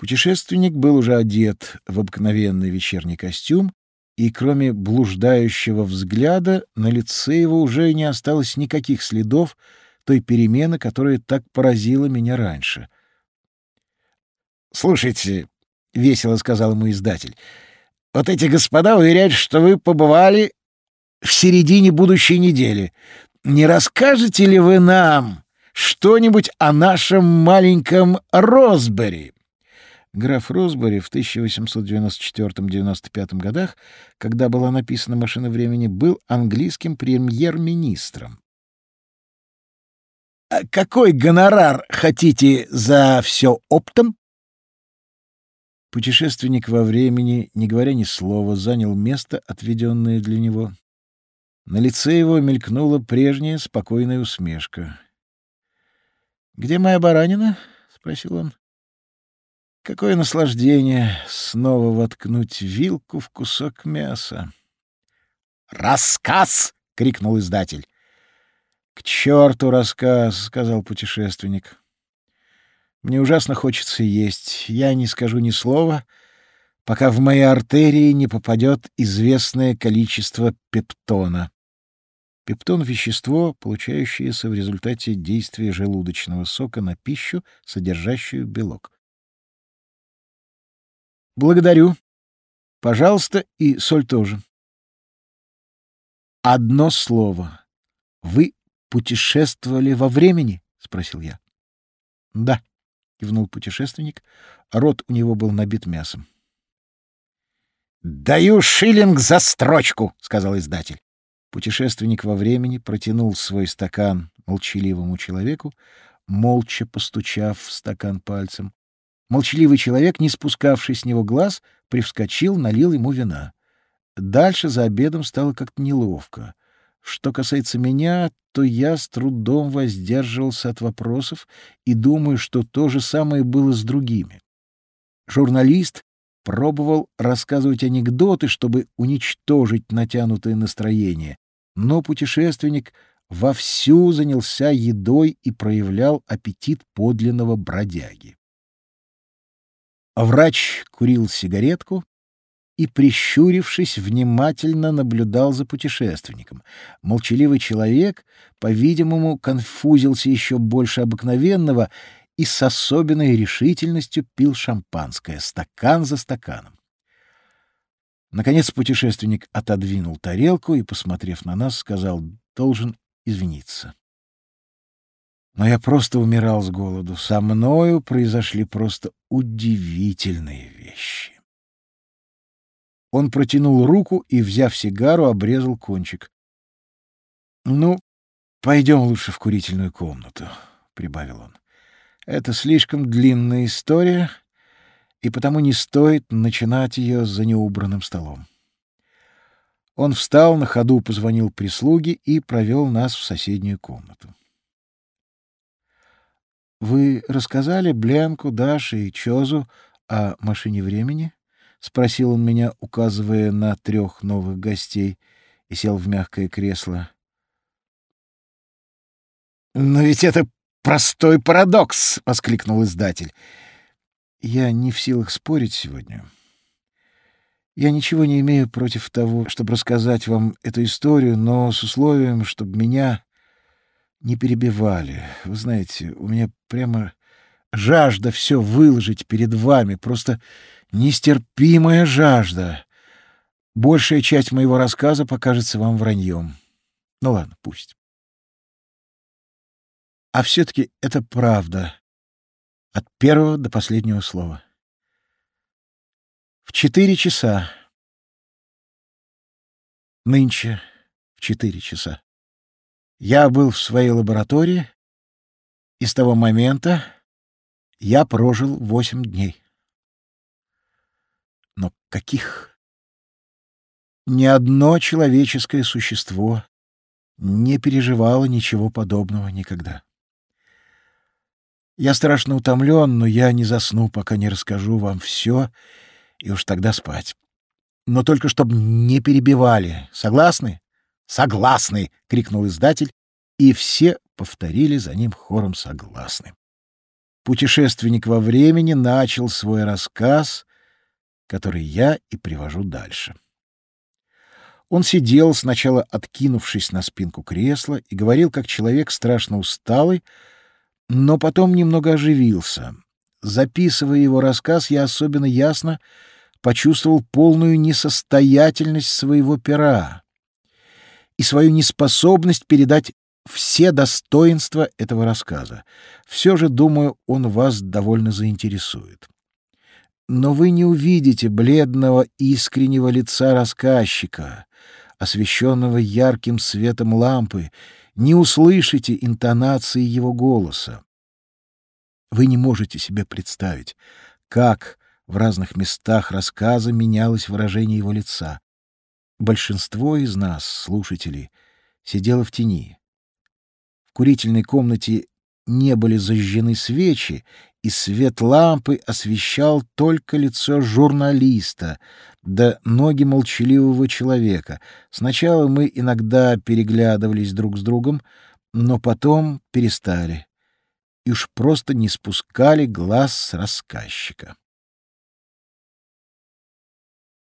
Путешественник был уже одет в обыкновенный вечерний костюм, и кроме блуждающего взгляда на лице его уже не осталось никаких следов той перемены, которая так поразила меня раньше. «Слушайте», — весело сказал ему издатель, — «вот эти господа уверяют, что вы побывали в середине будущей недели. Не расскажете ли вы нам что-нибудь о нашем маленьком Росбери?» Граф Росбери в 1894-95 годах, когда была написана «Машина времени», был английским премьер-министром. «А «Какой гонорар хотите за все оптом?» Путешественник во времени, не говоря ни слова, занял место, отведенное для него. На лице его мелькнула прежняя спокойная усмешка. «Где моя баранина?» — спросил он. Какое наслаждение снова воткнуть вилку в кусок мяса. «Рассказ!» — крикнул издатель. «К черту рассказ!» — сказал путешественник. «Мне ужасно хочется есть. Я не скажу ни слова, пока в мои артерии не попадет известное количество пептона». Пептон — вещество, получающееся в результате действия желудочного сока на пищу, содержащую белок. Благодарю. Пожалуйста, и соль тоже. Одно слово. Вы путешествовали во времени? спросил я. Да, кивнул путешественник. Рот у него был набит мясом. «Даю шиллинг за строчку», — сказал издатель. Путешественник во времени протянул свой стакан молчаливому человеку, молча постучав в стакан пальцем. Молчаливый человек, не спускавший с него глаз, привскочил, налил ему вина. Дальше за обедом стало как-то неловко. Что касается меня, то я с трудом воздерживался от вопросов и думаю, что то же самое было с другими. Журналист пробовал рассказывать анекдоты, чтобы уничтожить натянутое настроение, но путешественник вовсю занялся едой и проявлял аппетит подлинного бродяги. Врач курил сигаретку и, прищурившись, внимательно наблюдал за путешественником. Молчаливый человек, по-видимому, конфузился еще больше обыкновенного и с особенной решительностью пил шампанское, стакан за стаканом. Наконец путешественник отодвинул тарелку и, посмотрев на нас, сказал «Должен извиниться». Но я просто умирал с голоду. Со мною произошли просто удивительные вещи. Он протянул руку и, взяв сигару, обрезал кончик. «Ну, пойдем лучше в курительную комнату», — прибавил он. «Это слишком длинная история, и потому не стоит начинать ее за неубранным столом». Он встал, на ходу позвонил прислуге и провел нас в соседнюю комнату. Вы рассказали Бленку, Даше и Чозу о машине времени? спросил он меня, указывая на трех новых гостей, и сел в мягкое кресло. Но ведь это простой парадокс, воскликнул издатель. Я не в силах спорить сегодня. Я ничего не имею против того, чтобы рассказать вам эту историю, но с условием, чтобы меня не перебивали. Вы знаете, у меня прямо жажда все выложить перед вами, просто нестерпимая жажда. Большая часть моего рассказа покажется вам враньем. Ну ладно, пусть. А все-таки это правда. От первого до последнего слова. В четыре часа. Нынче в четыре часа. Я был в своей лаборатории, и с того момента я прожил восемь дней. Но каких? Ни одно человеческое существо не переживало ничего подобного никогда. Я страшно утомлен, но я не засну, пока не расскажу вам все, и уж тогда спать. Но только чтобы не перебивали. Согласны? «Согласны!» — крикнул издатель, и все повторили за ним хором «согласны». путешественник во времени начал свой рассказ, который я и привожу дальше. Он сидел, сначала откинувшись на спинку кресла, и говорил, как человек страшно усталый, но потом немного оживился. Записывая его рассказ, я особенно ясно почувствовал полную несостоятельность своего пера и свою неспособность передать все достоинства этого рассказа. Все же, думаю, он вас довольно заинтересует. Но вы не увидите бледного искреннего лица рассказчика, освещенного ярким светом лампы, не услышите интонации его голоса. Вы не можете себе представить, как в разных местах рассказа менялось выражение его лица. Большинство из нас, слушателей, сидело в тени. В курительной комнате не были зажжены свечи, и свет лампы освещал только лицо журналиста, да ноги молчаливого человека. Сначала мы иногда переглядывались друг с другом, но потом перестали и уж просто не спускали глаз с рассказчика.